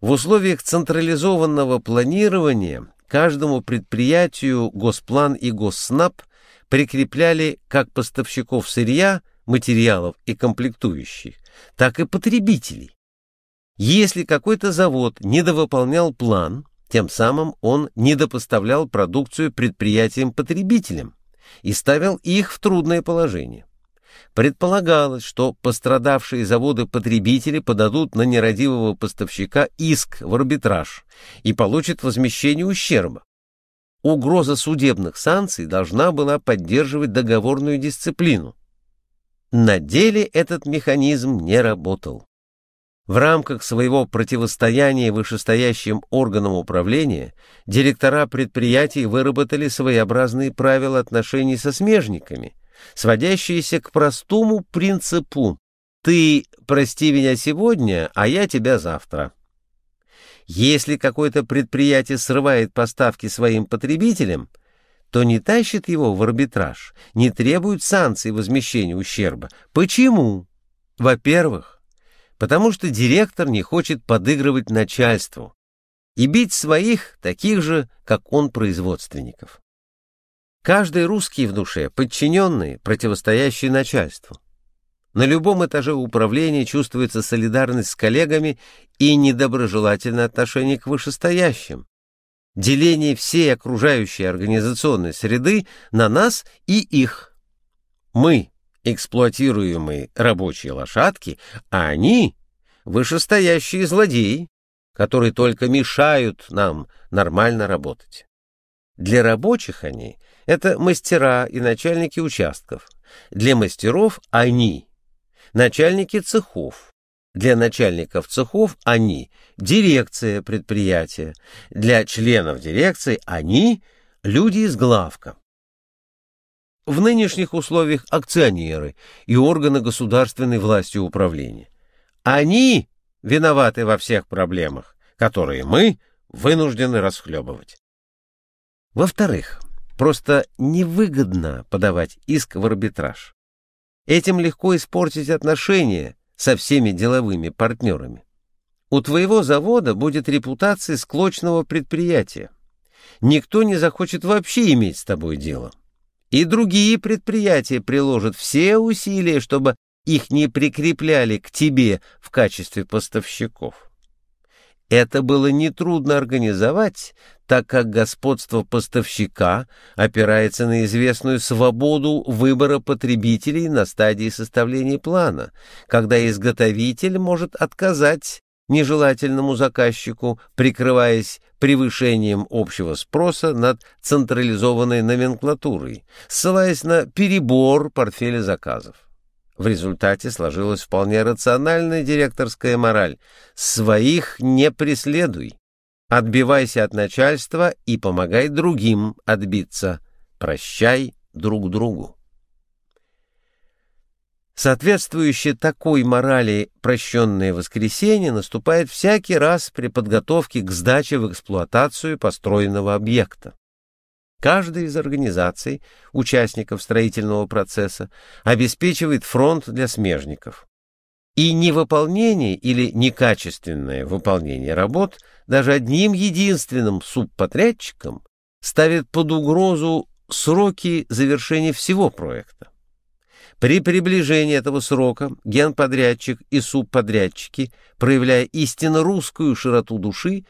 В условиях централизованного планирования каждому предприятию Госплан и Госснаб прикрепляли как поставщиков сырья, материалов и комплектующих, так и потребителей. Если какой-то завод недовыполнял план, тем самым он недопоставлял продукцию предприятиям-потребителям и ставил их в трудное положение. Предполагалось, что пострадавшие заводы-потребители подадут на нерадивого поставщика иск в арбитраж и получат возмещение ущерба. Угроза судебных санкций должна была поддерживать договорную дисциплину. На деле этот механизм не работал. В рамках своего противостояния вышестоящим органам управления директора предприятий выработали своеобразные правила отношений со смежниками, сводящиеся к простому принципу «ты прости меня сегодня, а я тебя завтра». Если какое-то предприятие срывает поставки своим потребителям, то не тащит его в арбитраж, не требует санкций возмещения ущерба. Почему? Во-первых, потому что директор не хочет подыгрывать начальству и бить своих, таких же, как он, производственников. Каждый русский в душе подчиненный, противостоящий начальству. На любом этаже управления чувствуется солидарность с коллегами и недоброжелательное отношение к вышестоящим. Деление всей окружающей организационной среды на нас и их. Мы эксплуатируемые рабочие лошадки, а они — вышестоящие злодеи, которые только мешают нам нормально работать. Для рабочих они — это мастера и начальники участков. Для мастеров — они — начальники цехов. Для начальников цехов — они — дирекция предприятия. Для членов дирекции — они — люди из главка. В нынешних условиях акционеры и органы государственной власти управления. Они виноваты во всех проблемах, которые мы вынуждены расхлебывать. Во-вторых, просто невыгодно подавать иск в арбитраж. Этим легко испортить отношения со всеми деловыми партнерами. У твоего завода будет репутация склочного предприятия. Никто не захочет вообще иметь с тобой дело. И другие предприятия приложат все усилия, чтобы их не прикрепляли к тебе в качестве поставщиков. Это было нетрудно организовать, так как господство поставщика опирается на известную свободу выбора потребителей на стадии составления плана, когда изготовитель может отказать нежелательному заказчику, прикрываясь превышением общего спроса над централизованной номенклатурой, ссылаясь на перебор портфеля заказов. В результате сложилась вполне рациональная директорская мораль «своих не преследуй». Отбивайся от начальства и помогай другим отбиться. Прощай друг другу. Соответствующее такой морали прощенное воскресенье наступает всякий раз при подготовке к сдаче в эксплуатацию построенного объекта. Каждая из организаций, участников строительного процесса, обеспечивает фронт для смежников. И невыполнение или некачественное выполнение работ даже одним единственным субподрядчиком ставит под угрозу сроки завершения всего проекта. При приближении этого срока генподрядчик и субподрядчики, проявляя истинно русскую широту души,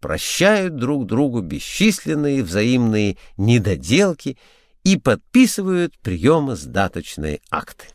прощают друг другу бесчисленные взаимные недоделки и подписывают приемо-сдаточные акты.